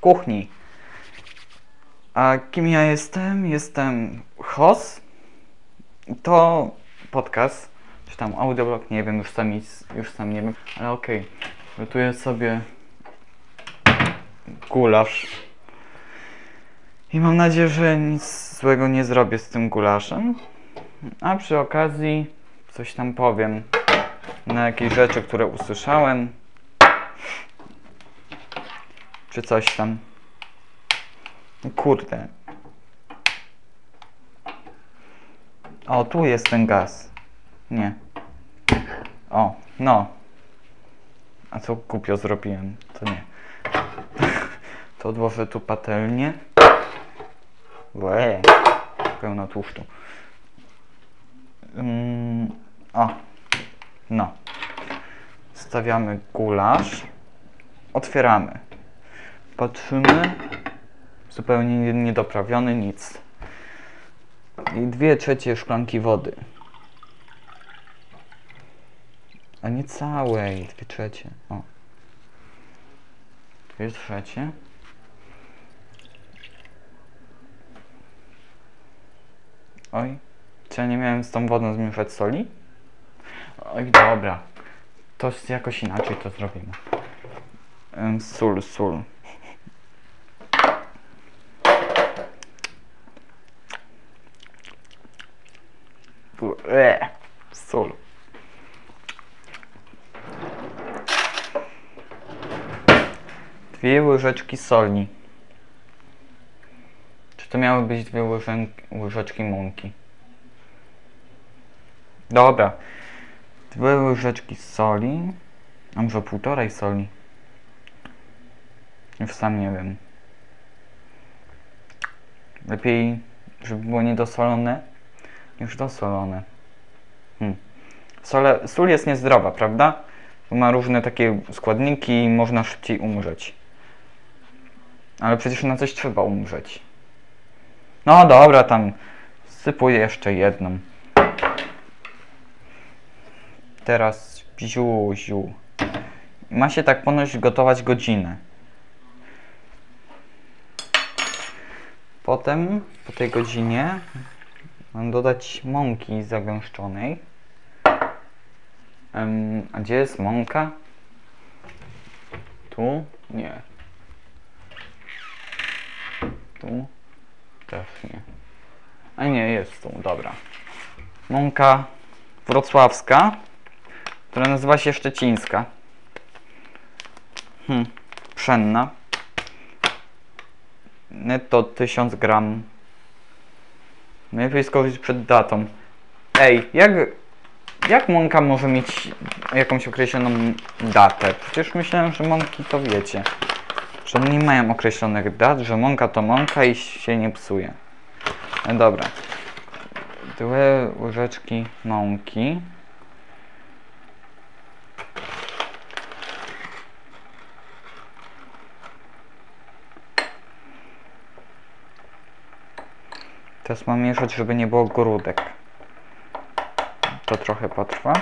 kuchni. A kim ja jestem? Jestem host. To podcast, czy tam audioblog, nie wiem, już sam, nic- już sam nie wiem, ale okej. Gotuję sobie gulasz. I mam nadzieję, że nic złego nie zrobię z tym gulaszem. A przy okazji coś tam powiem na jakieś rzeczy, które usłyszałem. Czy coś tam. Kurde. O, tu jest ten gaz. Nie. O, no. A co głupio zrobiłem? To nie. To odłożę tu patelnię. Łe. Pełno tłuszczu. Mm, o. No. Stawiamy gulasz. Otwieramy. Patrzymy. Zupełnie nie- niedoprawiony, nic. I dwie trzecie szklanki wody. A nie całej, dwie trzecie. O. Dwie trzecie. Oj, czy ja nie miałem z tą wodą zmieszać soli? Oj, dobra. To jakoś inaczej to zrobimy. Sól, sól. Eee, sól. Dwie łyżeczki soli. Czy to miały być dwie łyżę- łyżeczki mąki? Dobra. Dwie łyżeczki soli. A może półtorej soli? Już sam nie wiem. Lepiej, żeby było niedosolone niż dosolone. Hmm. Sole, sól jest niezdrowa, prawda? Ma różne takie składniki i można szybciej umrzeć. Ale przecież na coś trzeba umrzeć. No dobra, tam sypuję jeszcze jedną. Teraz ziu, ziu. Ma się tak ponoć gotować godzinę. Potem, po tej godzinie, mam dodać mąki zagęszczonej. Em, a gdzie jest mąka? Tu? Nie. Tu? Też nie. A nie, jest tu, dobra. Mąka wrocławska, która nazywa się szczecińska. Hmm, pszenna. Netto 1000 gram. Najlepiej skończyć przed datą. Ej, jak, jak mąka może mieć jakąś określoną datę? Przecież myślałem, że mąki to wiecie. Że nie mają określonych dat, że mąka to mąka i się nie psuje. No dobra. Dwie łyżeczki mąki. Teraz mam mieszać, żeby nie było grudek. To trochę potrwa.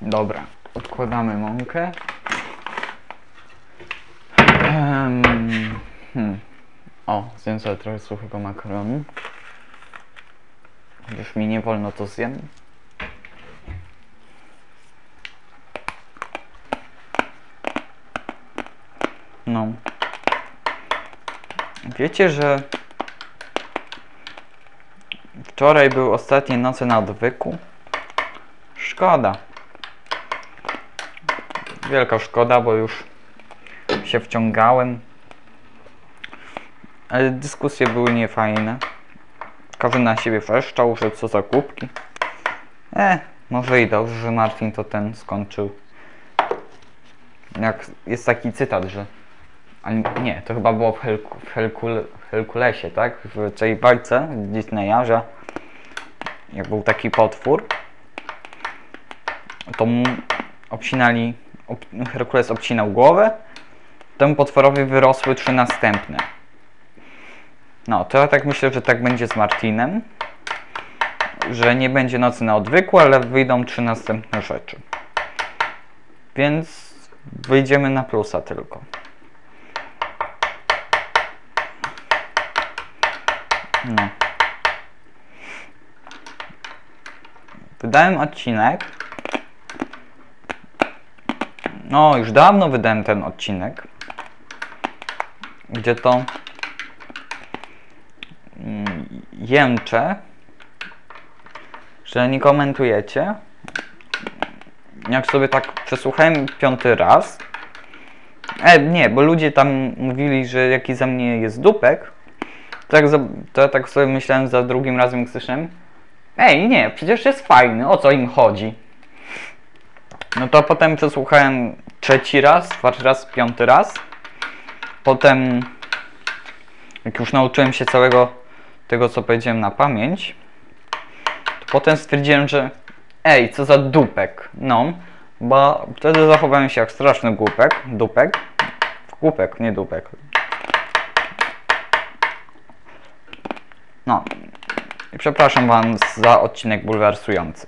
Dobra, odkładamy mąkę. Hmm. O, zjem trochę suchego makaronu. Już mi nie wolno to zjem. No. Wiecie, że wczoraj były ostatnie noce na odwyku? Szkoda. Wielka szkoda, bo już się wciągałem. Ale dyskusje były niefajne. Każdy na siebie wrzeszczał, że co za głupki. E, może i dobrze, że Martin to ten skończył. Jak jest taki cytat, że. Nie, to chyba było w, Helku, w, w Helkulesie, tak? W tej bajce Disneya, że jak był taki potwór, to mu obcinali, ob, no, Herkules obcinał głowę, temu potworowi wyrosły trzy następne. No, to ja tak myślę, że tak będzie z Martinem, że nie będzie nocy na odwyku, ale wyjdą trzy następne rzeczy. Więc wyjdziemy na plusa tylko. No. Wydałem odcinek. No, już dawno wydałem ten odcinek. Gdzie to mm, jęczę, że nie komentujecie. Jak sobie tak przesłuchałem piąty raz. E, nie, bo ludzie tam mówili, że jaki za mnie jest dupek. Tak, to ja tak sobie myślałem za drugim razem, jak słyszałem. Ej, nie, przecież jest fajny, o co im chodzi? No to potem przesłuchałem trzeci raz, czwarty raz, piąty raz. Potem, jak już nauczyłem się całego tego, co powiedziałem na pamięć, to potem stwierdziłem, że ej, co za dupek. No, bo wtedy zachowałem się jak straszny głupek, dupek. Głupek, nie dupek. No. I przepraszam wam za odcinek bulwersujący.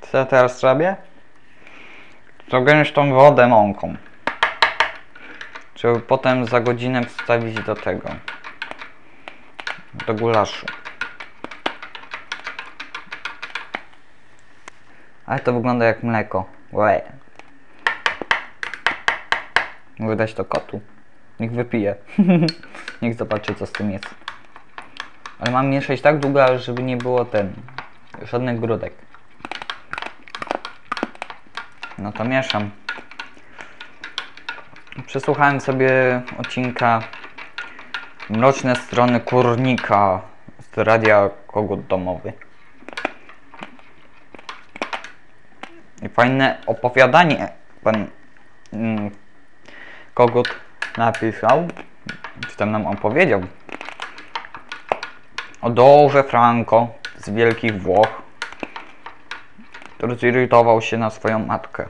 Co ja teraz robię? To gęstą wodę mąką. Żeby potem za godzinę wstawić do tego. Do gulaszu. Ale to wygląda jak mleko. Łe. Mogę dać to kotu. Niech wypije. Niech zobaczy co z tym jest. Ale mam mieszać tak długo, żeby nie było ten. Żadnych grudek. No to mieszam. Przesłuchałem sobie odcinka Mroczne strony kurnika z radia Kogut Domowy. Fajne opowiadanie pan mm, Kogut napisał, czy tam nam opowiedział o Dorze Franco z Wielkich Włoch, który zirytował się na swoją matkę.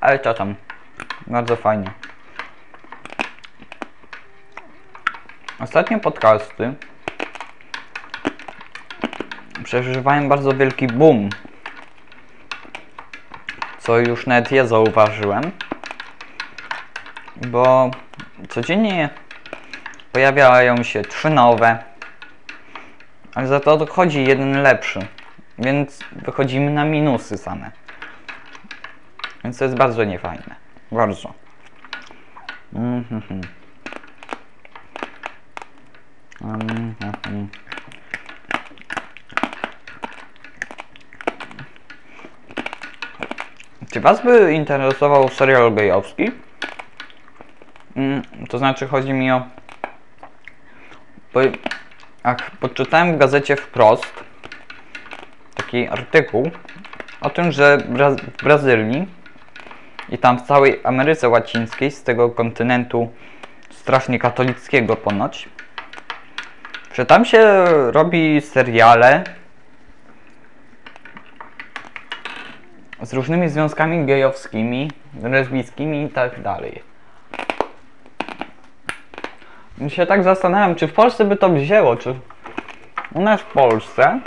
Ale co tam? Bardzo fajnie. Ostatnie podcasty przeżywają bardzo wielki boom. Co już nawet ja zauważyłem. Bo codziennie pojawiają się trzy nowe, ale za to dochodzi jeden lepszy. Więc wychodzimy na minusy same. Więc to jest bardzo niefajne. Bardzo. Mhm. Mhm. Czy Was by interesował serial gejowski? Mm, to znaczy chodzi mi o... Bo jak poczytałem w gazecie wprost taki artykuł o tym, że w Brazylii i tam w całej Ameryce Łacińskiej z tego kontynentu strasznie katolickiego ponoć, że tam się robi seriale z różnymi związkami gejowskimi, lesbijskimi i tak dalej. I się tak zastanawiam, czy w Polsce by to wzięło, czy u nas w Polsce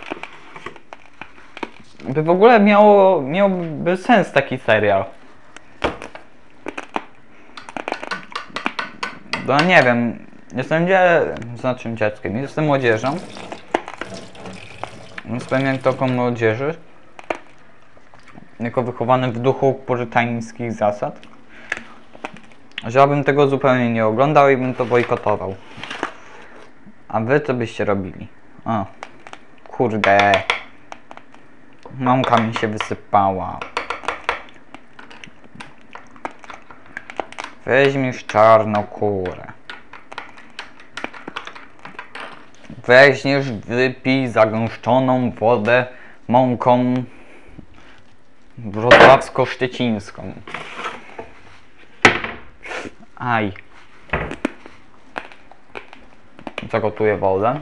by w ogóle miało, miałby sens taki serial. No nie wiem, jestem dzie... znaczy dzieckiem, jestem młodzieżą. Więc pewnie taką młodzieży. Jako wychowany w duchu purytańskich zasad. Że ja bym tego zupełnie nie oglądał i bym to bojkotował. A wy co byście robili? O, kurde. Mąka mi się wysypała. Weźmiesz czarną kurę. Weźmiesz, wypij zagęszczoną wodę mąką wrocławsko-szczecińską. Aj. Zagotuję wodę.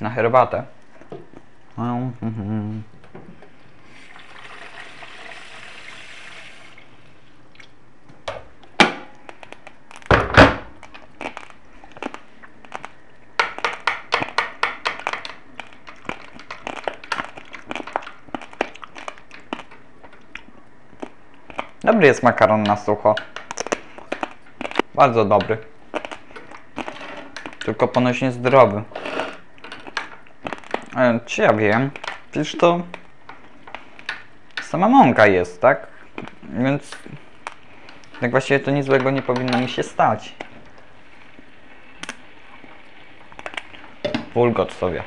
Na herbatę. Mhm. Dobry jest makaron na sucho. Bardzo dobry. Tylko ponoć niezdrowy. Ale czy ja wiem? Przecież to sama mąka jest, tak? Więc tak właściwie to nic złego nie powinno mi się stać. Bulgot sobie.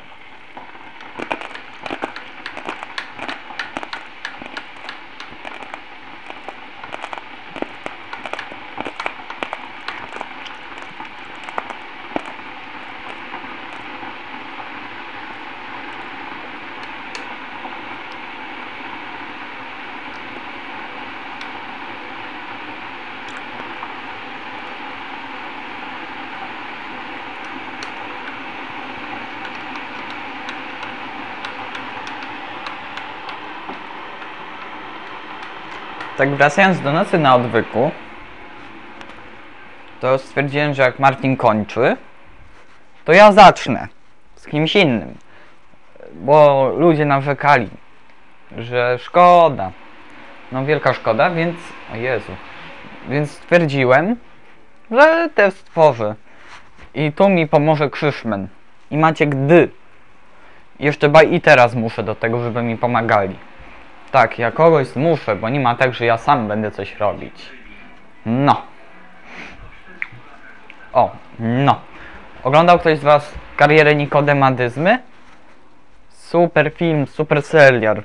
Tak wracając do nocy na odwyku, to stwierdziłem, że jak Martin kończy, to ja zacznę z kimś innym. Bo ludzie narzekali, że szkoda. No wielka szkoda, więc... O Jezu. Więc stwierdziłem, że też stworzę. I tu mi pomoże Krzyszmen. I macie gdy. Jeszcze ba i teraz muszę do tego, żeby mi pomagali. Tak, ja kogoś zmuszę, bo nie ma tak, że ja sam będę coś robić. No. O, no. Oglądał ktoś z Was karierę Nikodemadyzmy? Super film, super serial.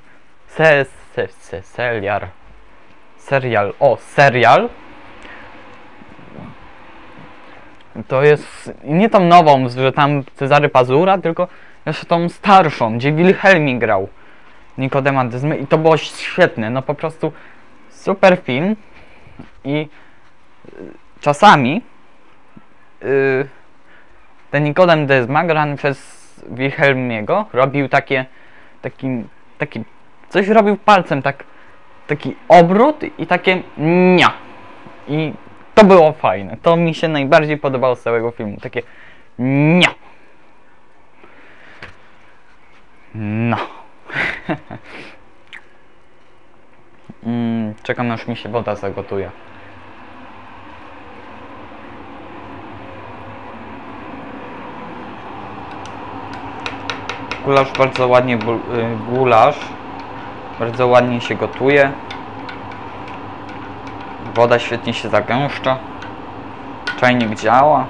Se, se, se, serial. Serial. O, serial. To jest nie tą nową, że tam Cezary Pazura, tylko jeszcze tą starszą, gdzie Wilhelmi grał. Nikodemadyzmy i to było świetne, no po prostu super film i y, czasami y, ten Nikodem Dyzma grany przez Wilhelmiego robił takie taki, taki coś robił palcem tak taki obrót i takie nia. I to było fajne, to mi się najbardziej podobało z całego filmu, takie nia. No mm, czekam aż mi się woda zagotuje. Gulasz bardzo ładnie, y, gulasz bardzo ładnie się gotuje. Woda świetnie się zagęszcza. Czajnik działa.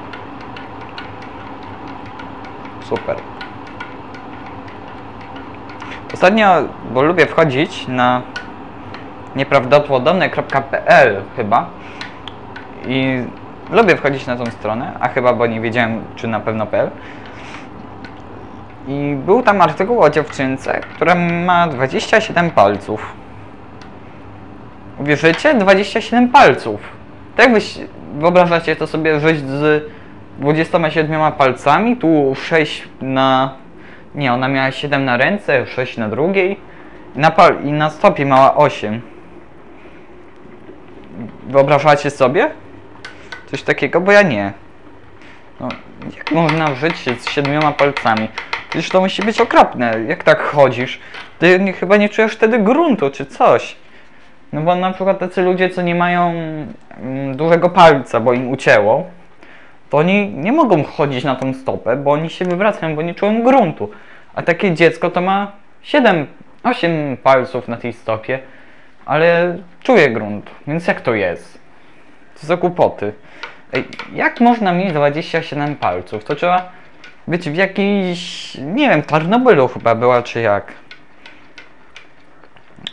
Super. Ostatnio, bo lubię wchodzić na nieprawdopodobne.pl chyba i lubię wchodzić na tą stronę, a chyba, bo nie wiedziałem, czy na pewno PL. I był tam artykuł o dziewczynce, która ma 27 palców. Uwierzycie? 27 palców. Tak wy wyobrażacie to sobie żyć z 27 palcami, tu 6 na nie, ona miała 7 na ręce, 6 na drugiej. Na, pal- I na stopie miała 8. Wyobrażacie sobie? Coś takiego? Bo ja nie. No, jak można żyć się z siedmioma palcami? Przecież to musi być okropne. Jak tak chodzisz, ty nie, chyba nie czujesz wtedy gruntu czy coś. No bo na przykład tacy ludzie, co nie mają mm, dużego palca, bo im ucięło, to oni nie mogą chodzić na tą stopę, bo oni się wywracają, bo nie czują gruntu. A takie dziecko to ma 7, 8 palców na tej stopie, ale czuje grunt. Więc jak to jest? Co za głupoty. Ej, jak można mieć 27 palców? To trzeba być w jakiejś, nie wiem, Tarnobylu chyba była, czy jak.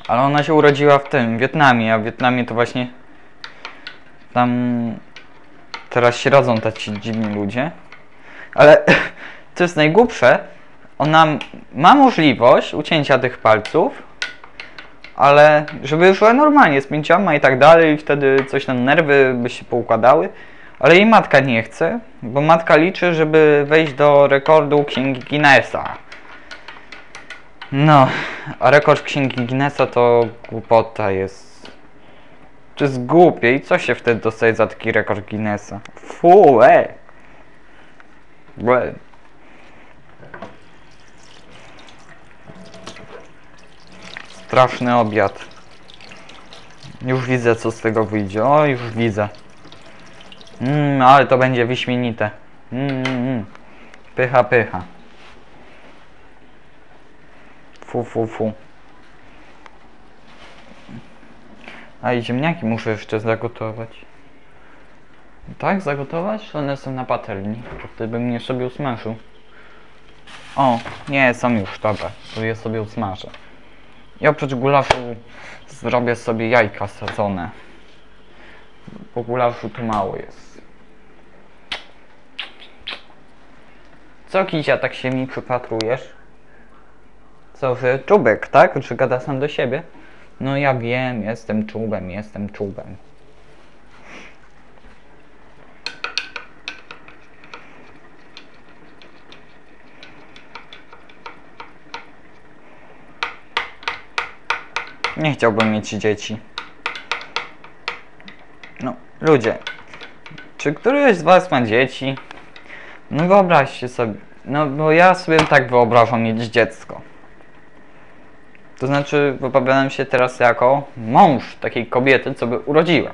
Ale ona się urodziła w tym, w Wietnamie, a w Wietnamie to właśnie tam teraz się rodzą tacy dziwni ludzie. Ale co jest najgłupsze, ona ma możliwość ucięcia tych palców, ale żeby żyła normalnie z pięcioma i tak dalej, i wtedy coś tam nerwy by się poukładały. Ale jej matka nie chce, bo matka liczy, żeby wejść do rekordu Księgi Guinnessa. No, a rekord Księgi Guinnessa to głupota jest. To jest głupie i co się wtedy dostaje za taki rekord Guinnessa? Fu, e! Błe. Straszny obiad. Już widzę, co z tego wyjdzie. O, już widzę. Mmm, ale to będzie wyśmienite. Mmm, mm. pycha, pycha. Fu, fu, fu. A i ziemniaki muszę jeszcze zagotować. Tak, zagotować? One są na patelni. To wtedy bym je sobie usmażył. O, nie, są już, dobra. To je sobie usmażę. I oprócz gulaszu zrobię sobie jajka sadzone. Bo gulaszu tu mało jest. Co Kizia, tak się mi przypatrujesz? Co, że czubek, tak? Czy gada sam do siebie? No ja wiem, jestem czubem, jestem czubem. Nie chciałbym mieć dzieci. No, ludzie. Czy któryś z was ma dzieci? No wyobraźcie sobie. No bo ja sobie tak wyobrażam mieć dziecko. To znaczy, wypowiadam się teraz jako mąż takiej kobiety, co by urodziła.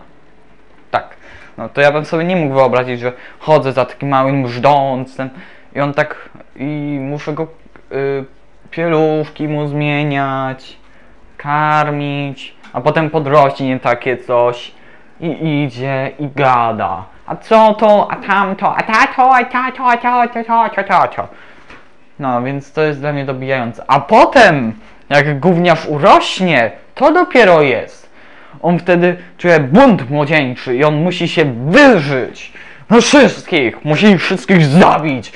Tak. No to ja bym sobie nie mógł wyobrazić, że chodzę za takim małym brzdącem i on tak. i muszę go. Y, pieluszki mu zmieniać, karmić, a potem podrośnie takie coś i idzie i gada. A co to, a tamto, a tato, a tato, a tato, a tato, a tato. No, więc to jest dla mnie dobijające. A potem, jak gówniarz urośnie, to dopiero jest. On wtedy czuje bunt młodzieńczy i on musi się wyżyć na wszystkich. Musi ich wszystkich zabić,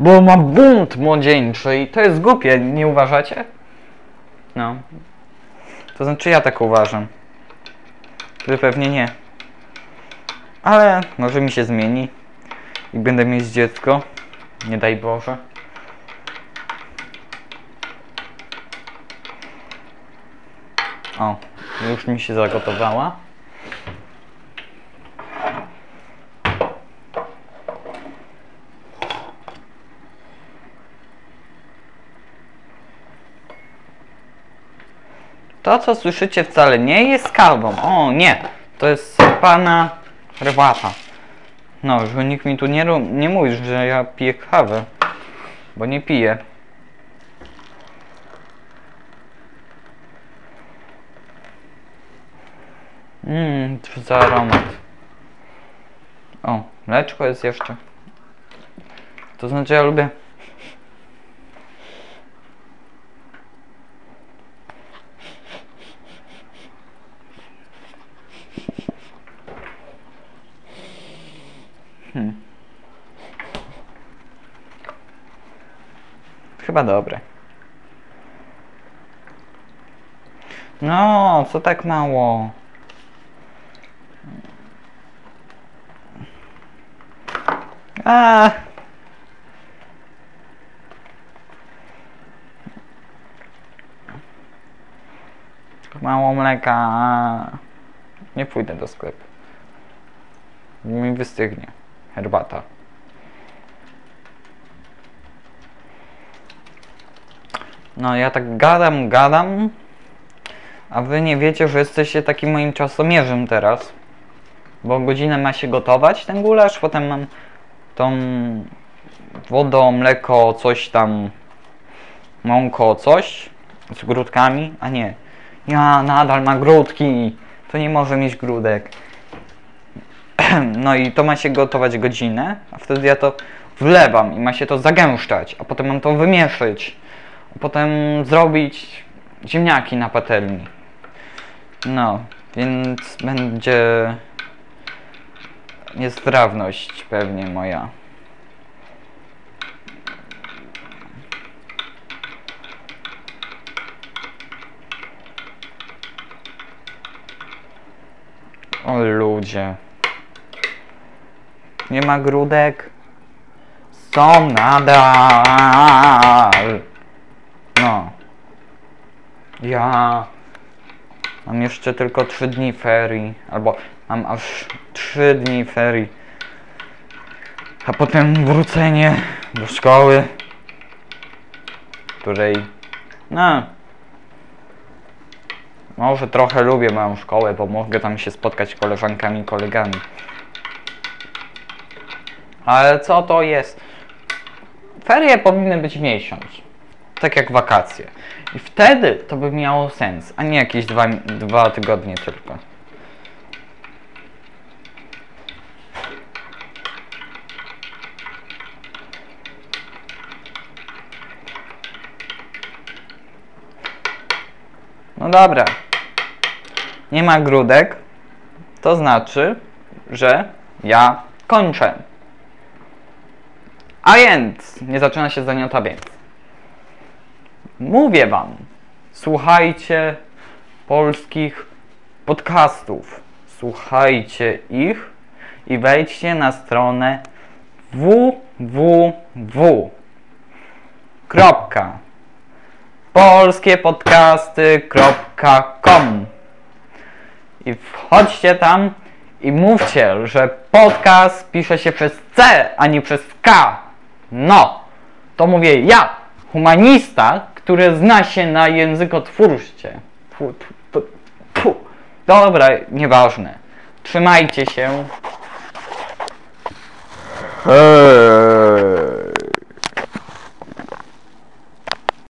bo ma bunt młodzieńczy i to jest głupie, nie uważacie? No. To znaczy ja tak uważam. Wy pewnie nie. Ale może mi się zmieni i będę mieć dziecko. Nie daj Boże. O, już mi się zagotowała. To, co słyszycie, wcale nie jest kawą. O, nie. To jest pana herbata. No, że nikt mi tu nie, nie mówi, że ja piję kawę. Bo nie piję. Mmm, za aromat. O, mleczko jest jeszcze. To znaczy ja lubię. Hmm. Chyba dobre. No, co tak mało? A. Mało mleka. Nie pójdę do sklepu. Mi wystygnie. Herbata. No, ja tak gadam, gadam, a wy nie wiecie, że jesteście takim moim czasomierzem teraz. Bo godzinę ma się gotować ten gulasz, potem mam tą wodą, mleko, coś tam, mąko, coś z grudkami, a nie. Ja nadal ma grudki, to nie może mieć grudek. No i to ma się gotować godzinę, a wtedy ja to wlewam i ma się to zagęszczać, a potem mam to wymieszyć, a potem zrobić ziemniaki na patelni. No, więc będzie niestrawność pewnie moja. O ludzie. Nie ma grudek. Są nadal. No. Ja mam jeszcze tylko 3 dni ferii. Albo mam aż 3 dni ferii. A potem wrócenie do szkoły. Której. No. Może trochę lubię moją szkołę, bo mogę tam się spotkać z koleżankami i kolegami. Ale co to jest? Ferie powinny być miesiąc. Tak jak wakacje. I wtedy to by miało sens, a nie jakieś dwa, dwa tygodnie tylko. No dobra. Nie ma grudek. To znaczy, że ja kończę. A więc, nie zaczyna się zdanie. Mówię wam, słuchajcie polskich podcastów. Słuchajcie ich i wejdźcie na stronę www. Kropka. polskiepodcasty.com i wchodźcie tam i mówcie, że podcast pisze się przez C, a nie przez K. No, to mówię ja, humanista, który zna się na językotwórstwie. Fu, tu, tu, fu. Dobra, nieważne. Trzymajcie się. Eee.